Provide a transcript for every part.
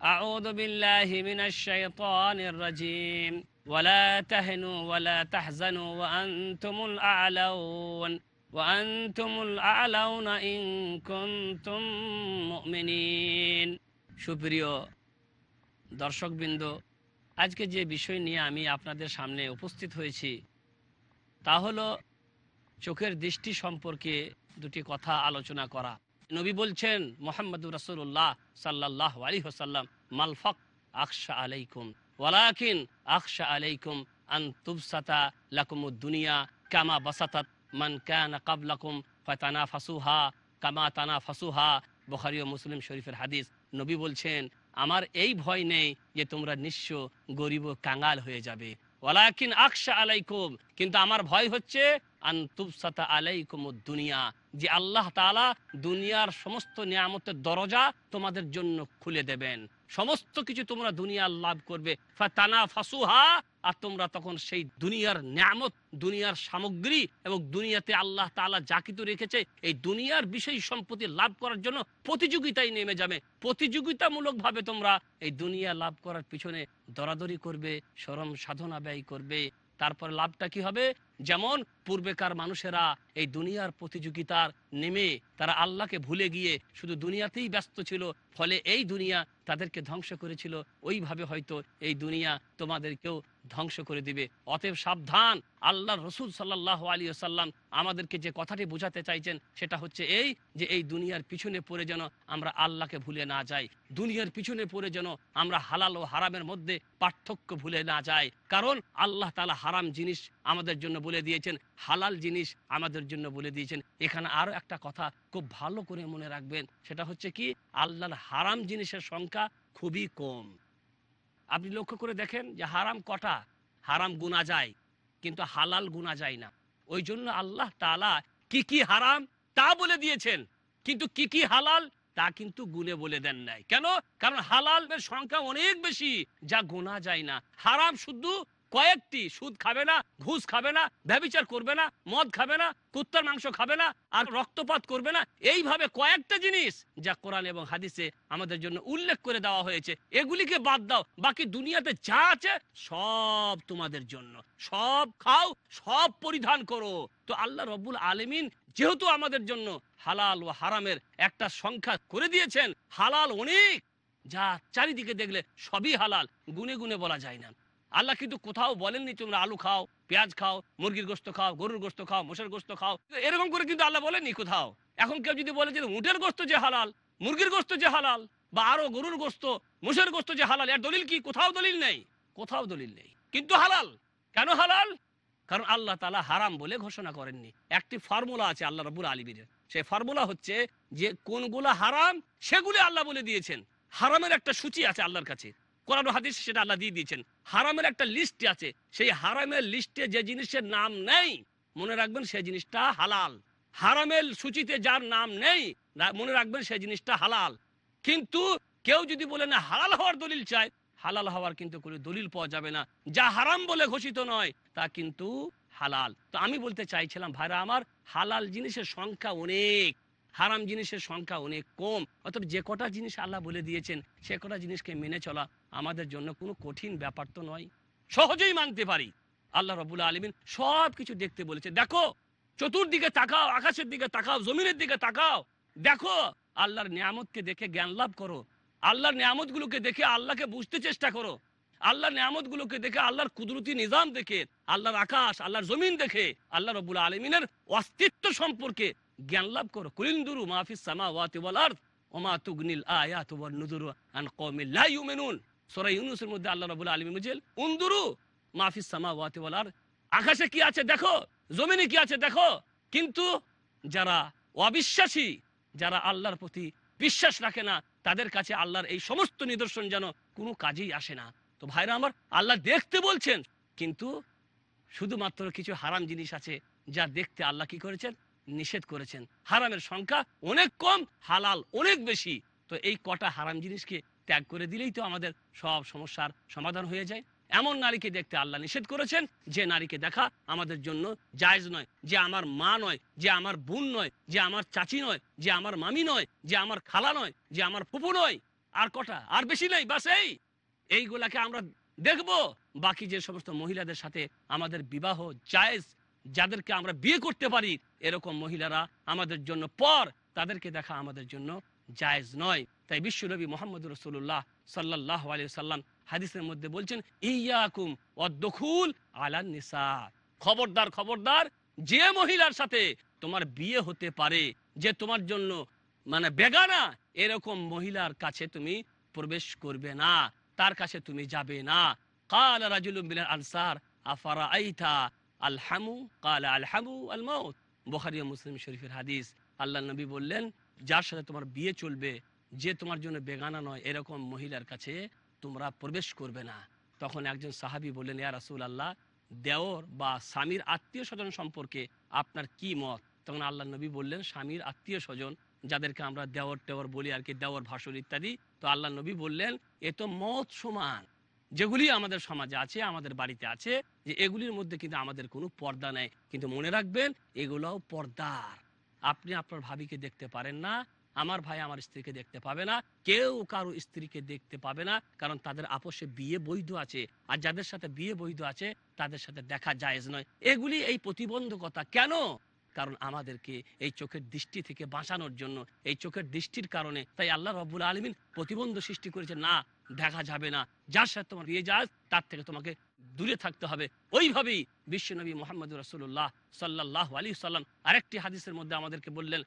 أعوذ بالله من الشيطان الرجيم ولا تهنوا ولا تحزنوا وأنتم الأعلون وأنتم الأعلون إن كنتم مؤمنين সুপ্রিয় দর্শকবৃন্দ আজকে যে বিষয় নিয়ে আমি আপনাদের সামনে উপস্থিত হয়েছি তা হলো চোখের দৃষ্টি সম্পর্কে দুটি কথা আলোচনা করা নবী বলছেন, মোহাম্মদুর রসুল্লাহ সাল্লাহ আলী হোসাল্লাম মালফক আকশা আলাইকুম, ওয়ালাকিন আকশা আলাইকুম আন তুবসাতা লাকুমুদ দুনিয়া, কামা বাসাতাত মান কানা কাবলাকুম ফাতানা ফাসুহা কামা তানা ফাসুহা বখারি ও মুসলিম শরীফের হাদিস, নবী বলছেন, আমার এই ভয় নেই যে তোমরা নিঃস্ব গরিব ও কাঙ্গাল হয়ে যাবে। ওয়ালাকিন আকশা আলাইকুম, কিন্তু আমার ভয় হচ্ছে দুনিয়া। যে আল্লাহ তাআলা দুনিয়ার সমস্ত নিয়ামতের দরজা তোমাদের জন্য খুলে দেবেন। সমস্ত কিছু তোমরা লাভ করবে। ফাসুহা আর তোমরা তখন সেই দুনিয়ার নিয়ামত, দুনিয়ার সামগ্রী এবং দুনিয়াতে আল্লাহ তাআলা যা কিছু রেখেছে, এই দুনিয়ার বিষয় সম্পত্তি লাভ করার জন্য প্রতিযোগিতায় নেমে যাবে। প্রতিযোগিতামূলক ভাবে তোমরা এই দুনিয়া লাভ করার পিছনে দরাদরি করবে শরম সাধনা ব্যয় করবে তারপর লাভটা কি হবে? যেমন পূর্বেকার মানুষেরা এই দুনিয়ার প্রতিযোগিতার নেমে তারা আল্লাহকে ভুলে গিয়ে শুধু দুনিয়াতেই ব্যস্ত ছিল, ফলে এই দুনিয়া তাদেরকে ধ্বংস করেছিল। ওইভাবে হয়তো এই দুনিয়া তোমাদেরকেও ধ্বংস করে দিবে। অতএব সাবধান আল্লাহ রসুল সাল্লাহ আলী সাল্লাম আমাদেরকে যে কথাটি বোঝাতে চাইছেন, সেটা হচ্ছে এই যে এই দুনিয়ার পিছনে পড়ে যেন আমরা আল্লাহকে ভুলে না যাই। দুনিয়ার পিছনে পড়ে যেন আমরা হালাল ও হারামের মধ্যে পার্থক্য ভুলে না যাই। কারণ আল্লাহ তালা হারাম জিনিস আমাদের জন্য বলে দিয়েছেন, হালাল জিনিস আমাদের জন্য বলে দিয়েছেন। এখানে আরও একটা কথা খুব ভালো করে মনে রাখবেন, সেটা হচ্ছে কি, আল্লাহর হারাম জিনিসের সংখ্যা খুবই কম। আপনি লক্ষ্য করে দেখেন যে হারাম কটা? হারাম গুনা যায়, কিন্তু হালাল গুনা যায় না। ওই জন্য আল্লাহ তালা কি কি হারাম তা বলে দিয়েছেন। কিন্তু কি কি হালাল তা কিন্তু গুনে বলে দেন নাই। কেন? কারণ হালালের সংখ্যা অনেক বেশি, যা গোনা যায় না। হারাম শুধু কয়েকটি সুদ খাবে না, ঘুষ খাবে না, ব্যবিচার করবে না, মদ খাবে না, কুত্তার মাংস খাবে না আর রক্তপাত করবে না। এইভাবে কয়েকটা জিনিস যা কোরআন এবং হাদিসে আমাদের জন্য উল্লেখ করে দেওয়া হয়েছে, এগুলিকে বাদ দাও। বাকি দুনিয়াতে যা আছে সব তোমাদের জন্য। সব খাও, সব পরিধান করো। তো আল্লাহ রব্বুল আলমিন যেহেতু আমাদের জন্য হালাল ও হারামের একটা সংখ্যা করে দিয়েছেন, হালাল অনেক, যা চারিদিকে দেখলে সবই হালাল, গুনে গুনে বলা যায় না। আল্লাহ কিন্তু কোথাও বলেননি তোমরা আলু খাও, পেঁয়াজ খাও, মুরগির গোস্ত খাও, গরুর গোস্ত খাও, মোষের গোস্ত খাও। এরকম করে কিন্তু আল্লাহ বলেননি কোথাও। এখন কেউ যদি বলে যে উটের গোস্ত যে হালাল, মুরগির গোস্ত যে হালাল, বা আরও গরুর গোস্ত, মোষের গোস্ত যে হালাল, এর দলিল কি? কোথাও দলিল নেই। কোথাও দলিল নেই। কিন্তু হালাল। কেন হালাল? কারণ আল্লাহ তালা হারাম বলে ঘোষণা করেননি। একটি ফর্মুলা আছে আল্লাহ রবুল আলমীর সেই ফর্মুলা হচ্ছে যে কোনগুলো হারাম, সেগুলি আল্লাহ বলে দিয়েছেন। হারামের একটা সূচি আছে আল্লাহর কাছে। কোরআন হাদিস সেটা আল্লাহ দিয়ে দিয়েছেন। হারামের একটা লিস্ট আছে। সেই হারামের লিস্টে যে জিনিসের নাম নেই, মনে রাখবেন সেই জিনিসটা হালাল। হারামের সূচিতে যার নাম নেই মনে রাখবেন সেই জিনিসটা হালাল। কিন্তু কেউ যদি বলে, না, হালাল হওয়ার দলিল চায় হালাল হওয়ার কিন্তু কোনো দলিল পাওয়া যাবে না। যা হারাম বলে ঘোষিত নয়, তা কিন্তু হালাল। তো আমি বলতে চাইছিলাম, ভাইরা আমার, হালাল জিনিসের সংখ্যা অনেক। হারাম জিনিসের সংখ্যা অনেক কম। অতএব যে কটা জিনিস আল্লাহ বলে দিয়েছেন, সে কটা জিনিসকে মেনে চলা আমাদের জন্য কোনো কঠিন ব্যাপার তো নয়। সহজেই মানতে পারি। আল্লাহ রবুল আলমিন সব কিছু দেখতে বলেছে। দেখো, চতুর্দিকে তাকাও, আকাশের দিকে তাকাও, জমিনের দিকে তাকাও। দেখো, আল্লাহর নিয়ামতকে দেখে জ্ঞান লাভ করো। আল্লাহর নিয়ামতগুলোকে দেখে আল্লাহকে বুঝতে চেষ্টা করো। আল্লাহর নিয়ামতগুলোকে দেখে আল্লাহর কুদরতি নিজাম দেখে, আল্লাহর আকাশ, আল্লাহর জমিন দেখে আল্লাহ রবুল আলমিনের অস্তিত্ব সম্পর্কে জ্ঞান লাভ করো। কুলিন্দুরু মাহফিস সামা ওয়াতি আরদ ওমা তুগনিল আয়াত ওয়ান নুদুরু আন কওমিল লা সূরা ইউনূসের মধ্যে আল্লাহ রাব্বুল আলামিন বলেছেন উনদুরু মাহফিস সামা ওয়াতি ওয়াল আকাশে কি আছে দেখো, জমিনে কি আছে দেখো, কিন্তু যারা অবিশ্বাসী, যারা আল্লাহর প্রতি বিশ্বাস রাখে না, তাদের কাছে আল্লাহর এই সমস্ত নিদর্শন যেন কোনো কাজেই আসে না। তো ভাইরা আমার, আল্লাহ দেখতে বলছেন, কিন্তু শুধুমাত্র কিছু হারাম জিনিস আছে, যা দেখতে আল্লাহ কি করেছেন? নিষেধ করেছেন। হারামের সংখ্যা অনেক কম, হালাল অনেক বেশি। তো এই কটা হারাম জিনিসকে ত্যাগ করে দিলেই তো আমাদের সব সমস্যার সমাধান হয়ে যায়। এমন নারীকে দেখতে আল্লাহ নিষেধ করেছেন, যে নারীকে দেখা আমাদের জন্য জায়েজ নয়, যে আমার মা নয়, যে আমার বোন নয়, যে আমার চাচি নয়, যে আমার মামি নয়, যে আমার খালা নয়, যে আমার ফুপু নয়। আর কটা? আর বেশি নেই, বাস এই। এইগুলাকে আমরা দেখব। বাকি যে সমস্ত মহিলাদের সাথে আমাদের বিবাহ জায়েজ, যাদেরকে আমরা বিয়ে করতে পারি, এরকম মহিলারা আমাদের জন্য পর, তাদেরকে দেখা আমাদের জন্য জায়েজ নয়। তাই বিশ্বনবী মোহাম্মদ রসুল্লাহ সাল্লাহ সাল্লাম হাদিসের মধ্যে বলছেন, ইয়াকুম অদ্দখুল আলান নিসা। খবরদার খবরদার, যে মহিলার সাথে তোমার বিয়ে হতে পারে, যে তোমার জন্য মানে বেগানা, এরকম মহিলার কাছে তুমি প্রবেশ করবে না, তার কাছে তুমি যাবে না। কাল বিনাল আনসার আফারা আইতা আলহামু? কাল, আলহামু আল মৌত মুসলিম শরীফের হাদিস। আল্লাহ নবী বললেন যার সাথে তোমার বিয়ে চলবে, যে তোমার জন্য বেগানা নয়, এরকম মহিলার কাছে তোমরা প্রবেশ করবে না। তখন একজন সাহাবী বললেন, ইয়া রাসূল আল্লাহ দেওর বা স্বামীর আত্মীয় স্বজন সম্পর্কে আপনার কি মত? তখন আল্লাহ নবী বললেন, স্বামীর আত্মীয় স্বজন যাদেরকে আমরা দেওর টেওর বলি আর কি, দেওর ভাষণ ইত্যাদি। তো আল্লাহ নবী বললেন, এ তো মত সমান, যেগুলি আমাদের সমাজে আছে, আমাদের বাড়িতে আছে, যে এগুলির মধ্যে কিন্তু আমাদের কোনো পর্দা নেই। কিন্তু মনে রাখবেন, এগুলোও পর্দার। আপনি আপনার ভাবিকে দেখতে পারেন না, আমার ভাই আমার স্ত্রীকে দেখতে পাবে না, কেউ কারও স্ত্রীকে দেখতে পাবে না, কারণ তাদের আপোষে বিয়ে বৈধ আছে। আর যাদের সাথে বিয়ে বৈধ আছে, তাদের সাথে দেখা জায়েজ নয়। এগুলি এই প্রতিবন্ধকতা কেন? কারণ আমাদেরকে এই চোখের দৃষ্টি থেকে বাঁচানোর জন্য, এই চোখের দৃষ্টির কারণে তাই আল্লাহ রব্বুল আলমিন প্রতিবন্ধ সৃষ্টি করেছে না, দেখা যাবে না। যার সাথে তোমার বিয়ে যায় তার থেকে তোমাকে দূরে থাকতে হবে। ওইভাবেই বিশ্বনবী মোহাম্মদ রসুল্লাহ সাল্লাহ আলী সাল্লাম আরেকটি হাদিসের মধ্যে আমাদেরকে বললেন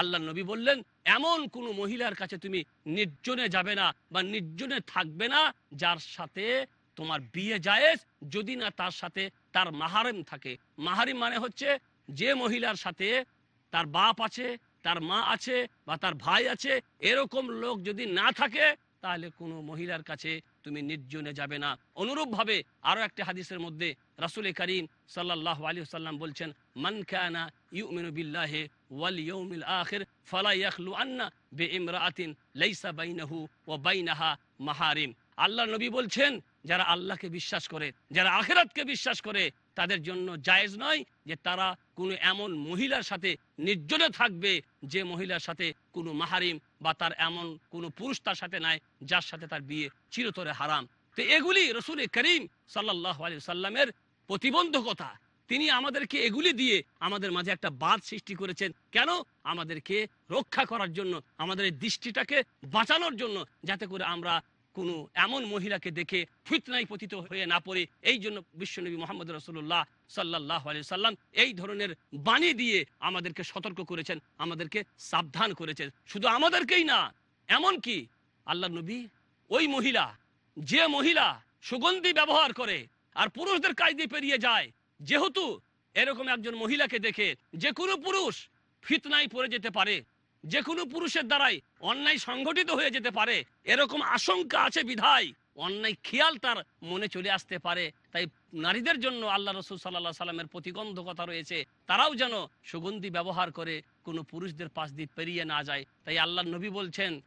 আল্লাহ নবী বললেন, এমন কোন মহিলার কাছে তুমি নির্জনে যাবে না বা নির্জনে থাকবে না যার সাথে তোমার বিয়ে জায়েজ। যদি না তার সাথে তার মাহারিম থাকে। মাহারিম মানে হচ্ছে যে মহিলার সাথে তার বাপ আছে তার মা আছে বা তার ভাই আছে, এরকম লোক যদি না থাকে, তাহলে কোনো মহিলার কাছে তুমি নির্জনে যাবে না। অনুরূপভাবে আরও একটা হাদিসের মধ্যে রাসুল করিম সাল্লাহ আলী সাল্লাম বলছেন, মান কানা ইউমিনু বিল্লাহি ওয়াল ইয়াউমিল আখির ফালা ইয়াখলু আন্না বিইমরাআতিন লাইসা বাইনাহু ওয়া বাইনাহা মাহারিম। আল্লাহ নবী বলছেন, যারা আল্লাহকে বিশ্বাস করে, যারা আখেরাতকে বিশ্বাস করে তাদের জন্য জায়েজ নয় যে তারা কোনো এমন মহিলার সাথে নির্জনে থাকবে যে মহিলার সাথে কোনো মাহারিম বা তার এমন কোনো পুরুষ তার সাথে নাই যার সাথে তার বিয়ে চিরতরে হারাম। তো এগুলি রসুল করিম সাল্লাহ আলি সাল্লামের প্রতিবন্ধকতা। তিনি আমাদেরকে এগুলি দিয়ে আমাদের মাঝে একটা বাদ সৃষ্টি করেছেন। কেন? আমাদেরকে রক্ষা করার জন্য, আমাদের দৃষ্টিটাকে বাঁচানোর জন্য, যাতে করে আমরা কোনো এমন মহিলাকে দেখে ফিতনায় পতিত হয়ে না পড়ে, এই জন্য বিশ্বনবী মোহাম্মদ রসুল্লাহ সাল্লাহ আলি সাল্লাম এই ধরনের বাণী দিয়ে আমাদেরকে সতর্ক করেছেন, আমাদেরকে সাবধান করেছেন। শুধু আমাদেরকেই না এমন কি আল্লাহ নবী ওই মহিলা, যে মহিলা সুগন্ধি ব্যবহার করে আর পুরুষদের কায়দে পেরিয়ে যায়, যেহেতু এরকম একজন মহিলাকে দেখে যে কোনো পুরুষ ফিতনায় পড়ে যেতে পারে যে কোনো পুরুষের দ্বারাই অন্যায় সংগঠিত হয়ে যেতে পারে। এরকম আশঙ্কা আছে বিধায়। অন্যায় খেয়াল তার মনে চলে আসতে পারে। তাই নারীদের জন্য আল্লাহ রসুল সাল্লাহ সাল্লামের প্রতিবন্ধকতা রয়েছে। তারাও যেন সুগন্ধি ব্যবহার করে কোনো পুরুষদের পাশ দিয়ে পেরিয়ে না যায়। তাই আল্লাহ নবী বলছেন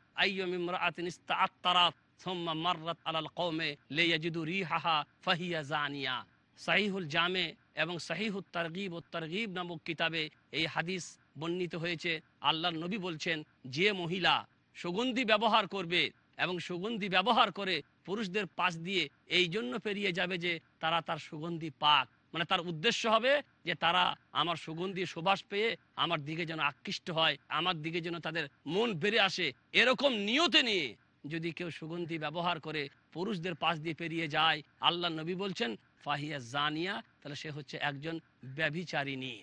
সাহিহুল জামে এবং সাহিহুত তারগিব ও তারগিব নামক কিতাবে এই হাদিস বর্ণিত হয়েছে, আল্লাহর নবী বলছেন, যে মহিলা সুগন্ধি ব্যবহার করবে এবং সুগন্ধি ব্যবহার করে পুরুষদের পাশ দিয়ে এই জন্য পেরিয়ে যাবে যে তারা তার সুগন্ধি পাক। মানে তার উদ্দেশ্য হবে যে তারা আমার সুগন্ধি সুবাস পেয়ে আমার দিকে যেন আকৃষ্ট হয়, আমার দিকে যেন তাদের মন বেড়ে আসে। এরকম নিয়তে নিয়ে যদি কেউ সুগন্ধি ব্যবহার করে পুরুষদের পাশ দিয়ে পেরিয়ে যায় আল্লাহ নবী বলছেন, ফাহিয়া জানিয়া তাহলে সে হচ্ছে একজন ব্যভিচারিণী।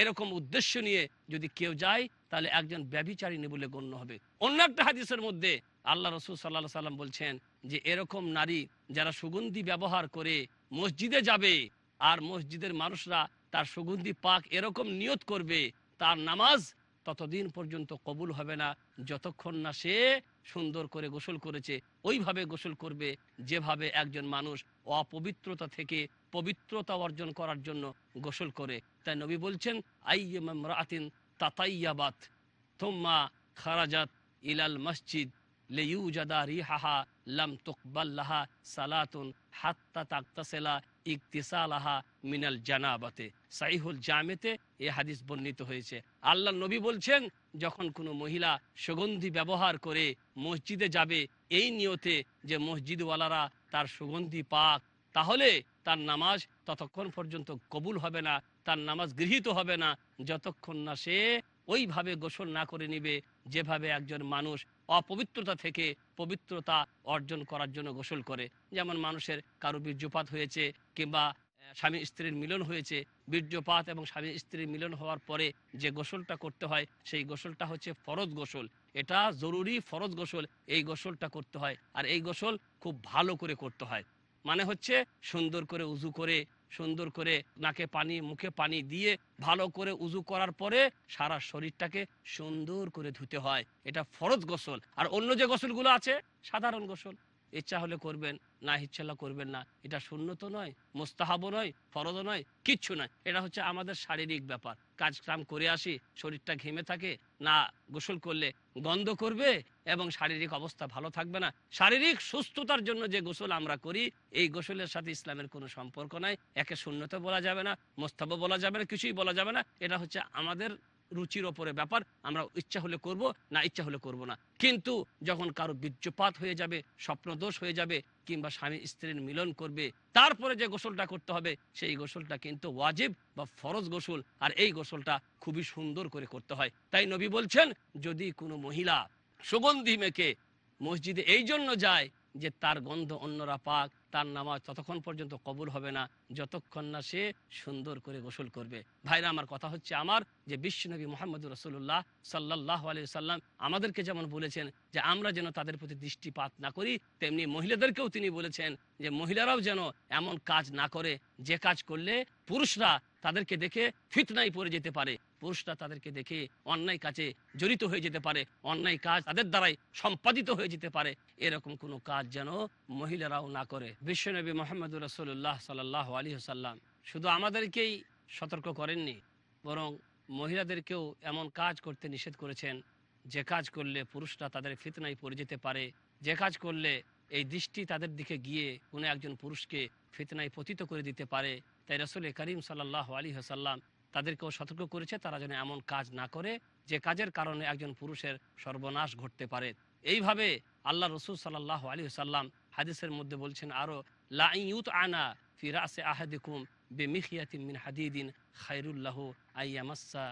এরকম উদ্দেশ্য নিয়ে যদি কেউ যায়, তাহলে একজন ব্যভিচারিণী বলে গণ্য হবে। অন্য একটা হাদিসের মধ্যে আল্লাহ রসুল সাল্লাহ সাল্লাম বলছেন যে, এরকম নারী যারা সুগন্ধি ব্যবহার করে মসজিদে যাবে আর মসজিদের মানুষরা তার সুগন্ধি পাক এরকম নিয়ত করবে, তার নামাজ ততদিন পর্যন্ত কবুল হবে না। যতক্ষণ না সে সুন্দর করে গোসল করেছে, ওইভাবে গোসল করবে যেভাবে একজন মানুষ অপবিত্রতা থেকে পবিত্রতা অর্জন করার জন্য গোসল করে। তাই নবী বলছেন আইন তাতাইয়াবাত থুম্মা খারাজাত ইলাল মসজিদ লেইউজাদা রিহাহা লাম তুকবাল্লাহা সালাতুন হাত্তা তাকতাসেলা ইকতিসালাহা মিনাল জানাবাতে। সাইহুল জামেতে এ হাদিস বর্ণিত হয়েছে। আল্লাহ নবী বলছেন, যখন কোনো মহিলা সুগন্ধি ব্যবহার করে মসজিদে যাবে, এই নিয়তে যে মসজিদওয়ালারা তার সুগন্ধি পাক, তাহলে তার নামাজ ততক্ষণ পর্যন্ত কবুল হবে না, তার নামাজ গৃহীত হবে না। যতক্ষণ না সে ওইভাবে গোসল না করে নিবে, যেভাবে একজন মানুষ অপবিত্রতা থেকে পবিত্রতা অর্জন করার জন্য গোসল করে। যেমন মানুষের কারও বীর্যপাত হয়েছে কিংবা স্বামী স্ত্রীর মিলন হয়েছে, বীর্যপাত এবং স্বামী স্ত্রীর মিলন হওয়ার পরে যে গোসলটা করতে হয়, সেই গোসলটা হচ্ছে ফরজ গোসল। এটা জরুরি ফরজ গোসল, এই গোসলটা করতে হয়। আর এই গোসল খুব ভালো করে করতে হয়। মানে হচ্ছে সুন্দর করে উজু করে সুন্দর করে নাকে পানি, মুখে পানি দিয়ে ভালো করে উজু করার পরে সারা শরীরটাকে সুন্দর করে ধুতে হয়। এটা ফরজ গোসল। আর অন্য যে গোসলগুলো আছে, সাধারণ গোসল। ইচ্ছা হলে করবেন, না ইচ্ছা করবেন না। এটা শূন্য তো নয়, মোস্তাহাবও নয়, ফরজও নয়, কিচ্ছু নয়। এটা হচ্ছে আমাদের শারীরিক ব্যাপার। কাজ কাম করে আসি, শরীরটা ঘেমে থাকে, না গোসল করলে গন্ধ করবে এবং শারীরিক অবস্থা ভালো থাকবে না। শারীরিক সুস্থতার জন্য যে গোসল আমরা করি, এই গোসলের সাথে ইসলামের কোনো সম্পর্ক নাই। একে শূন্যত বলা যাবে না মোস্তাবও বলা যাবে না, কিছুই বলা যাবে না। এটা হচ্ছে আমাদের রুচির ওপরে ব্যাপার, আমরা ইচ্ছা হলে করব, না ইচ্ছা হলে করব না। কিন্তু যখন কারও বীর্যপাত হয়ে যাবে, স্বপ্নদোষ হয়ে যাবে, কিংবা স্বামী স্ত্রীর মিলন করবে, তারপরে যে গোসলটা করতে হবে, সেই গোসলটা কিন্তু ওয়াজিব বা ফরজ গোসল, আর এই গোসলটা খুবই সুন্দর করে করতে হয়। তাই নবী বলছেন, যদি কোনো মহিলা সুগন্ধি মেখে মসজিদে এই জন্য যায় যে তার গন্ধ অন্যরা পাক, তার নামাজ ততক্ষণ পর্যন্ত কবুল হবে না, যতক্ষণ না সে সুন্দর করে গোসল করবে। ভাইরা, আমার কথা হচ্ছে আমার যে বিশ্বনবী মোহাম্মদ রসুল্লাহ সাল্লাহ আলি সাল্লাম আমাদেরকে যেমন বলেছেন যে আমরা যেন তাদের প্রতি দৃষ্টিপাত না করি, তেমনি মহিলাদেরকেও তিনি বলেছেন যে মহিলারাও যেন এমন কাজ না করে, যে কাজ করলে পুরুষরা তাদেরকে দেখে ফিতনাই পড়ে যেতে পারে। পুরুষরা তাদেরকে দেখে অন্যায় কাজে জড়িত হয়ে যেতে পারে, অন্যায় কাজ তাদের দ্বারাই সম্পাদিত হয়ে যেতে পারে। এরকম কোনো কাজ যেন মহিলারাও না করে। বিশ্বনবী মোহাম্মদ রসুল্লাহ সাল্লাহ আলী সাল্লাম শুধু আমাদেরকেই সতর্ক করেননি, বরং মহিলাদেরকেও এমন কাজ করতে নিষেধ করেছেন, যে কাজ করলে পুরুষরা তাদের ফিতনায় পড়ে যেতে পারে, যে কাজ করলে এই দৃষ্টি তাদের দিকে গিয়ে কোনো একজন পুরুষকে ফিতনায় পতিত করে দিতে পারে। তাই রসুল করিম সাল্লাহ আলী হাসাল্লাম তাদেরকেও সতর্ক করেছে, তারা যেন এমন কাজ না করে যে কাজের কারণে একজন পুরুষের সর্বনাশ ঘটতে পারে। এইভাবে আল্লাহ রসুল সাল্লাহ আলী সাল্লাম হাদিসের মধ্যে বলছেন, আরও লাইউত আনা ফিরাসে আহাদিকুম বেমিখিয়াতিম মিন হাদিদিন খাইরুল্লাহ আইয়ামাসা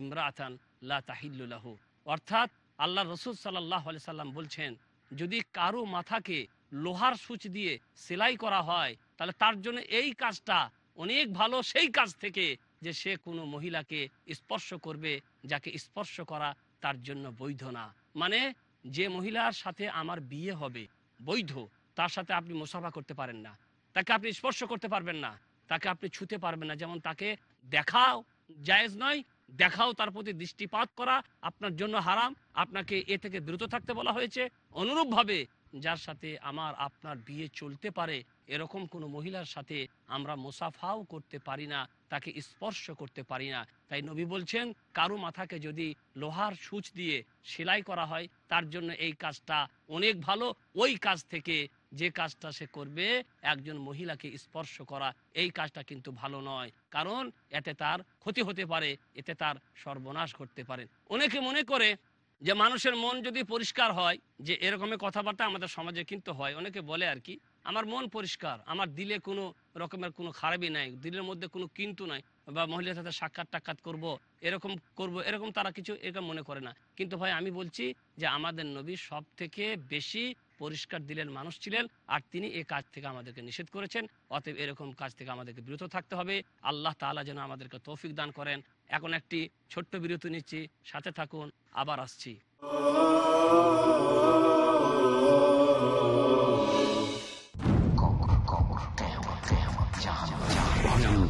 ইমরাতান লা তাহিল্লুল্লাহ অর্থাৎ আল্লাহ রসুল সাল্লাহ আলি সাল্লাম বলছেন, যদি কারও মাথাকে লোহার সূচ দিয়ে সেলাই করা হয়, তাহলে তার জন্য এই কাজটা অনেক ভালো, সেই কাজ থেকে যে সে কোনো মহিলাকে স্পর্শ করবে যাকে স্পর্শ করা তার জন্য বৈধ না। মানে যে মহিলার সাথে আমার বিয়ে হবে, বৈধ, তার সাথে আপনি মুসাফা করতে পারেন না। তাকে আপনি স্পর্শ করতে পারবেন না। তাকে আপনি ছুতে পারবেন না। যেমন তাকে দেখাও জায়েজ নয়, দেখাও তার প্রতি দৃষ্টিপাত করা আপনার জন্য হারাম। আপনাকে এ থেকে বিরত থাকতে বলা হয়েছে। অনুরূপভাবে যার সাথে আমার, আপনার বিয়ে চলতে পারে এরকম কোনো মহিলার সাথে আমরা মুসাফাও করতে পারি না, তাকে স্পর্শ করতে পারি না। তাই নবী বলছেন, কারও মাথাকে যদি লোহার সূচ দিয়ে সেলাই করা হয়, তার জন্য এই কাজটা অনেক ভালো। ওই কাজ থেকে যে কাজটা সে করবে, একজন মহিলাকে স্পর্শ করা, এই কাজটা কিন্তু ভালো নয়। কারণ এতে তার ক্ষতি হতে পারে, এতে তার সর্বনাশ করতে পারে। অনেকে মনে করে যে মানুষের মন যদি পরিষ্কার হয়, যে এরকমের কথাবার্তা আমাদের সমাজে কিন্তু হয়, অনেকে বলে আর কি আমার মন পরিষ্কার, আমার দিলে কোনো রকমের কোনো খারাপই নাই, দিলের মধ্যে কোনো কিন্তু নাই, বা মহিলার সাথে সাক্ষাৎ টাক্ষাৎ করব, এরকম করব, এরকম তারা কিছু এরকম মনে করে না। কিন্তু ভাই, আমি বলছি যে আমাদের নবী সব থেকে বেশি পরিষ্কার দিলের মানুষ ছিলেন, আর তিনি এ কাজ থেকে আমাদেরকে নিষেধ করেছেন, অতএব এরকম কাজ থেকে আমাদেরকে বিরত থাকতে হবে। আল্লাহ তাআলা যেন আমাদেরকে তৌফিক দান করেন। এখন একটি ছোট্ট বিরতি নিচ্ছি, সাথে থাকুন, আবার আসছি।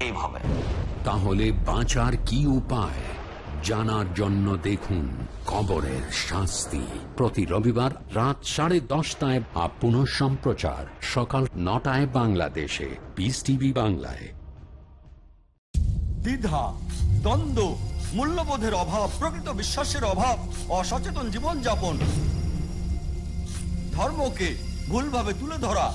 এইভাবে। তাহলে বাঁচার কি উপায়? জানার জন্য দেখুন কবরের শাস্তি। প্রতি রবিবার রাত সাড়ে দশটায় বা পুনঃ সম্প্রচার সকাল নটায় বাংলাদেশে। পিস টিভি বাংলায়। দ্বিধা দ্বন্দ্ব মূল্যবোধের অভাব প্রকৃত বিশ্বাসের অভাব অসচেতন জীবনযাপন ধর্মকে ভুলভাবে তুলে ধরা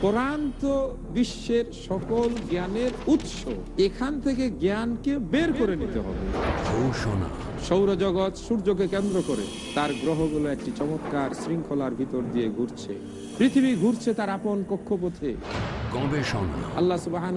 কোরআন তো বিশ্বের সকল জ্ঞানের উৎস এখান থেকে জ্ঞানকে বের করে নিতে হবে। ঘোষণা। সৌরজগৎ সূর্যকে কেন্দ্র করে তার গ্রহগুলো একটি চমৎকার শৃঙ্খলার ভিতর দিয়ে ঘুরছে। পৃথিবী ঘুরছে তার আপন কক্ষপথে। গবেষণা। আল্লাহ সুবাহান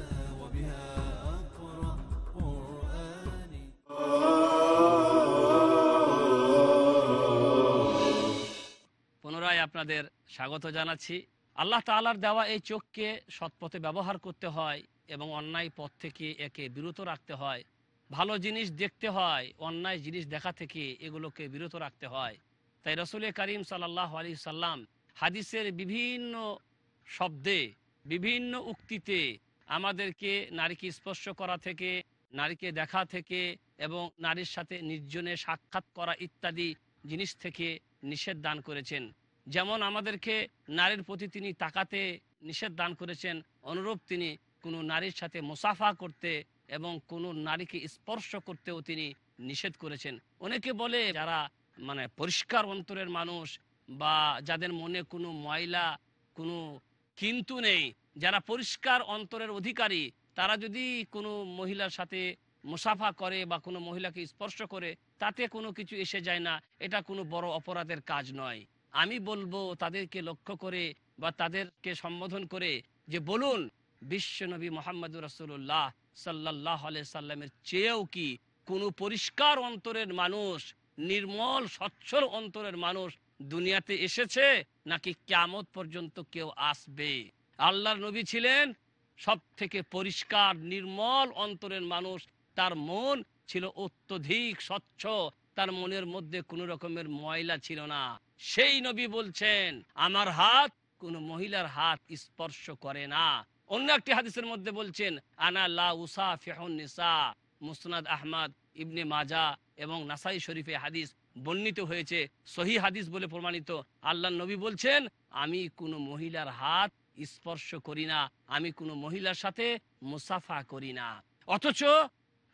স্বাগত জানাচ্ছি। আল্লাহ তাআলার দেওয়া এই চোখকে সৎপথে ব্যবহার করতে হয় এবং অন্যায় পথ থেকে একে বিরত রাখতে হয়। ভালো জিনিস দেখতে হয়, অন্যায় জিনিস দেখা থেকে এগুলোকে বিরত রাখতে হয়। তাই রসুল করিম সাল্লাহ আলী সাল্লাম হাদিসের বিভিন্ন শব্দে, বিভিন্ন উক্তিতে আমাদেরকে নারীকে স্পর্শ করা থেকে, নারীকে দেখা থেকে এবং নারীর সাথে নির্জনে সাক্ষাৎ করা ইত্যাদি জিনিস থেকে নিষেধ দান করেছেন। যেমন আমাদেরকে নারীর প্রতি তিনি তাকাতে নিষেধ দান করেছেন, অনুরূপ তিনি কোনো নারীর সাথে মুসাফা করতে এবং কোনো নারীকে স্পর্শ করতেও তিনি নিষেধ করেছেন। অনেকে বলে যারা মানে পরিষ্কার অন্তরের মানুষ বা যাদের মনে কোনো ময়লা, কোনো কিন্তু নেই, যারা পরিষ্কার অন্তরের অধিকারী, তারা যদি কোনো মহিলার সাথে মুসাফা করে বা কোনো মহিলাকে স্পর্শ করে, তাতে কোনো কিছু এসে যায় না। এটা কোনো বড় অপরাধের কাজ নয়। আমি বলব তাদেরকে লক্ষ্য করে বা তাদেরকে সম্বোধন করে যে বলুন, বিশ্বনবী মোহাম্মদ রসুল্লাহ সাল্লাহ সাল্লামের চেয়েও কি কোনো পরিষ্কার অন্তরের মানুষ, নির্মল স্বচ্ছল অন্তরের মানুষ দুনিয়াতে এসেছে নাকি কেমত পর্যন্ত কেউ আসবে? আল্লাহর নবী ছিলেন সব থেকে পরিষ্কার, নির্মল অন্তরের মানুষ। তার মন ছিল অত্যধিক স্বচ্ছ, তার মনের মধ্যে কোনো রকমের ময়লা ছিল না। সেই নবী বলছেন, আমার হাত কোনো মহিলার হাত স্পর্শ করে না। অন্য একটি হাদিসের মধ্যে বলছেন, আনা লা উসা নিসা। মুসনাদ আহমদ, ইবনে মাজা এবং নাসাই শরীফে হাদিস বর্ণিত হয়েছে সহি হাদিস বলে প্রমাণিত। আল্লাহ নবী বলছেন, আমি কোনো মহিলার হাত স্পর্শ করি না, আমি কোনো মহিলার সাথে মুসাফা করি না। অথচ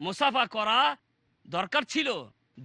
মুসাফা করা দরকার ছিল।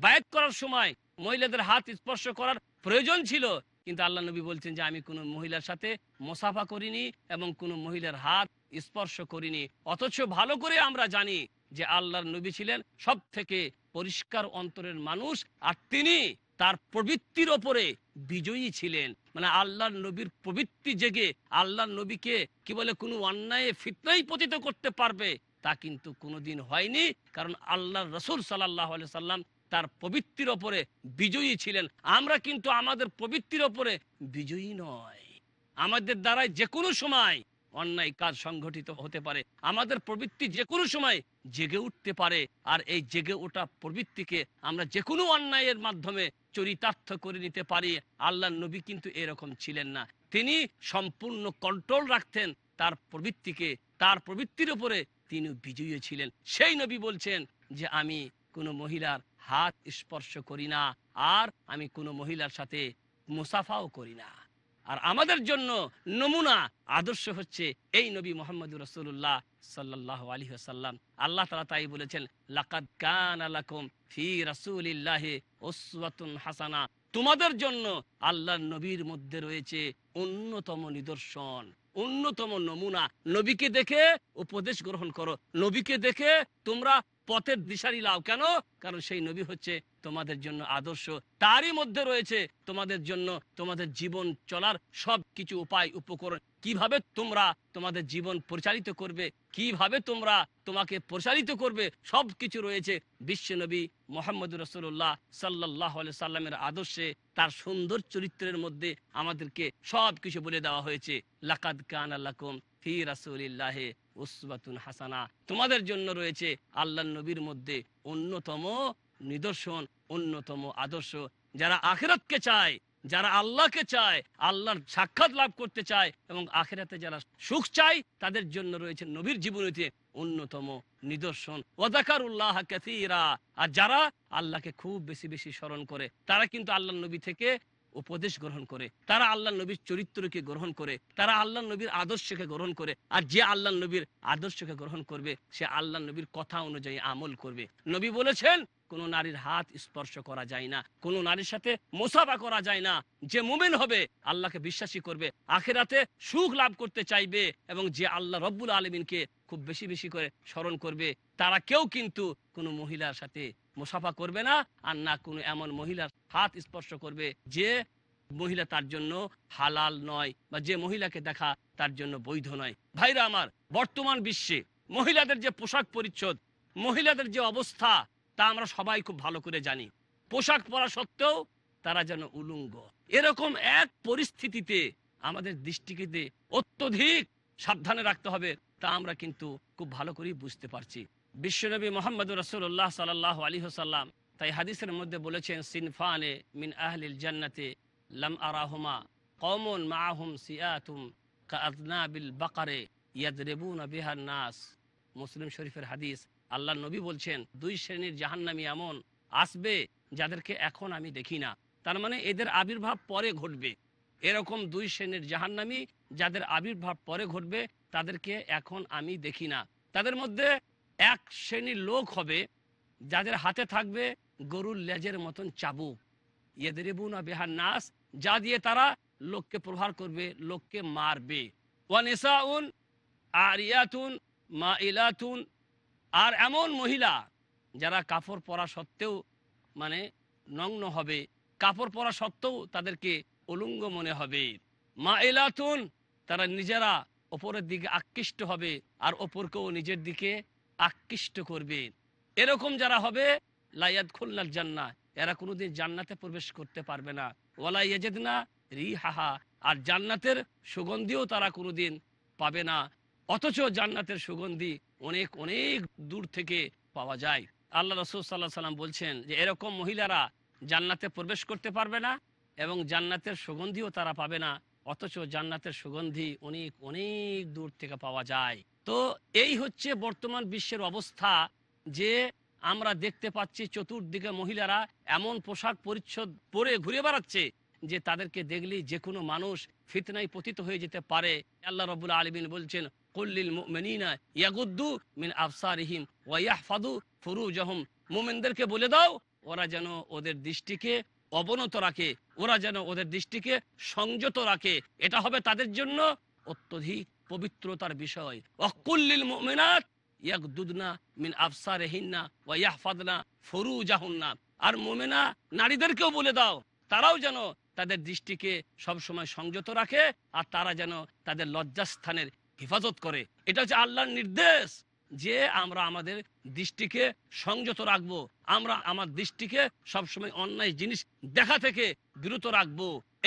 বায়াত করার সময় মহিলাদের হাত স্পর্শ করার প্রয়োজন ছিল, কিন্তু আল্লাহ নবী বলছেন যে আমি কোনো মহিলার সাথে মোসাফা করিনি এবং কোনো মহিলার হাত স্পর্শ করিনি। অথচ ভালো করে আমরা জানি যে আল্লাহর নবী ছিলেন সব থেকে পরিষ্কার অন্তরের মানুষ আর তিনি তার প্রবৃত্তির ওপরে বিজয়ী ছিলেন। মানে আল্লাহর নবীর প্রবৃত্তি জেগে আল্লাহর নবীকে কি বলে কোনো অন্যায়, ফিতনাই পতিত করতে পারবে তা কিন্তু কোনোদিন হয়নি। কারণ আল্লাহর রসুল সাল্লাহ সাল্লাম তার প্রবৃত্তির ওপরে বিজয়ী ছিলেন। আমরা কিন্তু আমাদের প্রবৃত্তির ওপরে বিজয়ী নয়। আমাদের দ্বারাই যে কোনো সময় অন্যায় কাজ সংঘটিত হতে পারে। আমাদের প্রবৃত্তি যে কোনো সময় জেগে উঠতে পারে। আর এই জেগে ওঠা প্রবৃত্তিকে আমরা যে কোনো অন্যায়ের মাধ্যমে চরিতার্থ করে নিতে পারি। আল্লাহ নবী কিন্তু এরকম ছিলেন না। তিনি সম্পূর্ণ কন্ট্রোল রাখতেন তার প্রবৃত্তিকে। তার প্রবৃত্তির উপরে তিনি বিজয়ী ছিলেন। সেই নবী বলছেন যে, আমি কোনো মহিলার হাত স্পর্শ করি না, আর আমি কোনো মহিলার সাথে মুসাফাও করি না। আর আমাদের জন্য নমুনা আদর্শ হচ্ছে এই নবী মোহাম্মদ রসুল্লাহ সাল্লাহ আলী সাল্লাম আল্লাহ তালা তাই বলেছেন, লাকাদ কান আলাকুম ফি রাসূলিল্লাহি উসওয়াতুন হাসানা। তোমাদের জন্য আল্লাহর নবীর মধ্যে রয়েছে অন্যতম নিদর্শন, অন্যতম নমুনা। নবীকে দেখে উপদেশ গ্রহণ করো। নবীকে দেখে তোমরা পথের দিশারি লাও। কেন? কারণ সেই নবী হচ্ছে তোমাদের জন্য আদর্শ। তারই মধ্যে রয়েছে তোমাদের জন্য তোমাদের জীবন চলার সব কিছু উপায়, উপকরণ। কীভাবে তোমরা তোমাদের জীবন পরিচালিত করবে? কীভাবে তোমরা তোমাকে পরিচালিত করবে? সব কিছু রয়েছে বিশ্বনবী মোহাম্মদ রসুল্লাহ সাল্লাহ সাল্লামের আদর্শে। তার সুন্দর চরিত্রের মধ্যে আমাদেরকে সব কিছু বলে দেওয়া হয়েছে। লাকাদ কান আল্লাকুম ফি রাসুলিল্লাহে উসবাতুন হাসানা। তোমাদের জন্য রয়েছে আল্লাহ নবীর মধ্যে অন্যতম নিদর্শন, অন্যতম আদর্শ। যারা আখেরাতকে চায়, যারা আল্লাহকে চায়, আল্লাহর সাক্ষাৎ লাভ করতে চায় এবং আখেরাতে যারা সুখ চায়, তাদের জন্য রয়েছে নবীর জীবনীতে অন্যতম নিদর্শন। ওদাকারুল্লাহ কাসীরা। আর যারা আল্লাহকে খুব বেশি বেশি স্মরণ করে, তারা কিন্তু আল্লাহ নবী থেকে উপদেশ গ্রহণ করে, তারা আল্লাহ নবীর চরিত্রকে গ্রহণ করে, তারা আল্লাহ নবীর আদর্শকে গ্রহণ করে, আর যে আল্লাহ নবীর আদর্শকে গ্রহণ করবে, সে আল্লাহ নবীর কথা অনুযায়ী আমল করবে। নবী বলেছেন, কোনো নারীর হাত স্পর্শ করা যায় না, কোনো নারীর সাথে মোসাফা করা যায় না। যে মুমেন হবে, আল্লাহকে বিশ্বাসী করবে, আখেরাতে সুখ লাভ করতে চাইবে, এবং যে আল্লাহ রব্বুল আলমিনকে খুব বেশি বেশি করে স্মরণ করবে, তারা কেউ কিন্তু কোনো মহিলার সাথে মোসাফা করবে না আর না কোনো এমন মহিলার হাত স্পর্শ করবে যে মহিলা তার জন্য হালাল নয় বা যে মহিলাকে দেখা তার জন্য বৈধ নয়। ভাইরা আমার, বর্তমান বিশ্বে মহিলাদের যে পোশাক পরিচ্ছদ, মহিলাদের যে অবস্থা, তা আমরা সবাই খুব ভালো করে জানি। পোশাক পরা সত্ত্বেও তারা যেন উলুঙ্গ। এরকম এক পরিস্থিতিতে আমাদের দৃষ্টিকে অত্যধিক সাবধানে রাখতে হবে, তা আমরা কিন্তু খুব ভালো করেই বুঝতে পারছি। বিশ্বনবী মোহাম্মদ রসুল্লাহ সাল্লাহ আলী হাসাল্লাম তাই হাদিসের মধ্যে বলেছেন, সিনফানে মিন আহলিল জান্নাতে লাম আরাহুমা কমন মাহুম সিয়াতুম কাদনাবিল বাকারে ইয়াদরেবুনা বিহার নাস। মুসলিম শরীফের হাদিস আল্লাহ নবী বলছেন, দুই শ্রেণির জাহান্নামী এমন আসবে যাদেরকে এখন আমি দেখি না। তার মানে এদের আবির্ভাব পরে ঘটবে। এরকম দুই শ্রেণির জাহান্নামী যাদের আবির্ভাব পরে ঘটবে, তাদেরকে এখন আমি দেখি না। তাদের মধ্যে এক শ্রেণির লোক হবে যাদের হাতে থাকবে গরুর লেজের মতন চাবুক ইয়েদেরেবুনা বেহার নাস, যা দিয়ে তারা লোককে প্রহার করবে, লোককে মারবে। ওয়ানেসাউন আর ইয়াতুন মা ইলাতুন আর এমন মহিলা যারা কাপড় পরা সত্ত্বেও মানে নগ্ন হবে কাপড় পরা সত্ত্বেও তাদেরকে উলুঙ্গ মনে হবে। মা এলাতুন তারা নিজেরা ওপরের দিকে আকৃষ্ট হবে, আর ওপরকেও নিজের দিকে আকৃষ্ট করবে। এরকম যারা হবে, লাইয়াদ খুলনার জান্না এরা কোনোদিন জান্নাতে প্রবেশ করতে পারবে না। ওলা ইয়েজেদনা রি হাহা আর জান্নাতের সুগন্ধিও তারা কোনোদিন পাবে না। অথচ জান্নাতের সুগন্ধি অনেক অনেক দূর থেকে পাওয়া যায়। আল্লাহ রসুল সাল্লাহ সাল্লাম বলছেন যে, এরকম মহিলারা জান্নাতে প্রবেশ করতে পারবে না এবং জান্নাতের সুগন্ধিও তারা পাবে না। অথচ জান্নাতের সুগন্ধি অনেক অনেক দূর থেকে পাওয়া যায়। তো এই হচ্ছে বর্তমান বিশ্বের অবস্থা যে আমরা দেখতে পাচ্ছি চতুর্দিকে মহিলারা এমন পোশাক পরিচ্ছদ পরে ঘুরে বেড়াচ্ছে যে তাদেরকে দেখলেই যে কোনো মানুষ ফিতনায় পতিত হয়ে যেতে পারে। আল্লাহ রবুল্লা আলমিন বলছেন কল্লিল মুমিনিনা ইয়াগুদ্দু মিন আফসারিহিম ওয়াইয়াহফাদু ফুরুজাহুম। মুমিনদেরকে বলে দাও, ওরা যেন ওদের দৃষ্টিকে অবনত রাখে, ওরা যেন ওদের দৃষ্টিকে সংযত রাখে। এটা হবে তাদের জন্য অত্যধিক পবিত্রতার বিষয়। অকুল্লিল মুমিনাত ইয়াকদুদনা মিন আফসারিহিন্না ওয়া ইয়াহফাদনা ফুরুজাহুন্না। আর মুমিনা নারীদেরকেও বলে দাও, তারাও যেন তাদের দৃষ্টিকে সবসময় সংযত রাখে আর তারা যেন তাদের লজ্জাস্থানের হেফাজত করে। এটা হচ্ছে আল্লাহর নির্দেশ যে আমরা আমাদের দৃষ্টিকে সংযত রাখব, আমরা আমার দৃষ্টিকে সবসময় অন্যায় জিনিস দেখা থেকে বিরত রাখব।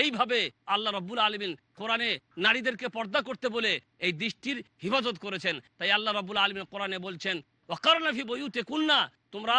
এইভাবে আল্লাহ রব্বুল আলমিন কোরআনে নারীদেরকে পর্দা করতে বলে এই দৃষ্টির হিফাজত করেছেন। তাই আল্লাহ রব্বুল আলমিন কোরআনে বলছেন ওয়াকারনাফি বইউতে কুন্না তোমরা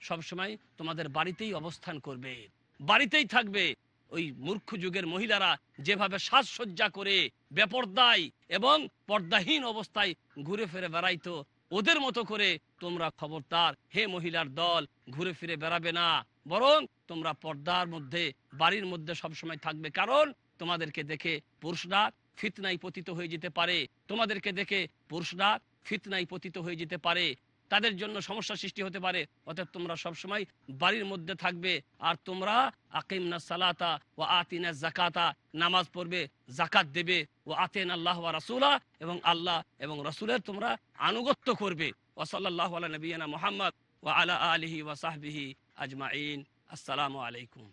সবসময় তোমাদের বাড়িতেই অবস্থান করবে। বাড়িতেই থাকবে। ওই মূর্খ যুগের মহিলারা যেভাবে সাজসজ্জা করে বেপর্দায় এবং পর্দাহীন অবস্থায় ঘুরে ফিরে বেড়াইতো, ওদের মতো করে তোমরা খবরদার হে মহিলার দল, ঘুরে ফিরে বেড়াবে না। বরং তোমরা পর্দার মধ্যে, বাড়ির মধ্যে সবসময় থাকবে। কারণ তোমাদেরকে দেখে পুরুষরা ফিতনাই পতিত হয়ে যেতে পারে। তোমাদেরকে দেখে পুরুষরা ফিতনাই পতিত হয়ে যেতে পারে। তাদের জন্য সমস্যা সৃষ্টি হতে পারে। অতএব তোমরা সবসময় বাড়ির মধ্যে থাকবে। আর তোমরা আকিমনা সালাতা ও আতিনা জাকাতা নামাজ পড়বে জাকাত দেবে। ও আতেন আল্লাহ রাসুলা, এবং আল্লাহ এবং রসুলের তোমরা আনুগত্য করবে। ওসল্লাহ আলা নবীনা মোহাম্মদ ও আলা আলহি ওয়াসাহবিহি أجمعين. السلام عليكم.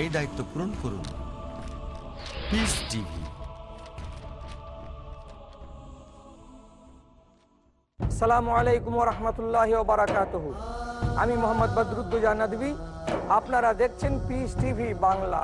এই দায়িত্ব পূরণ করুন। পিস আসসালামু আলাইকুম রহমতুল্লাহ বারাকাত আমি মোহাম্মদ বদরুদ্দুজা নদী আপনারা দেখছেন পিস টিভি বাংলা।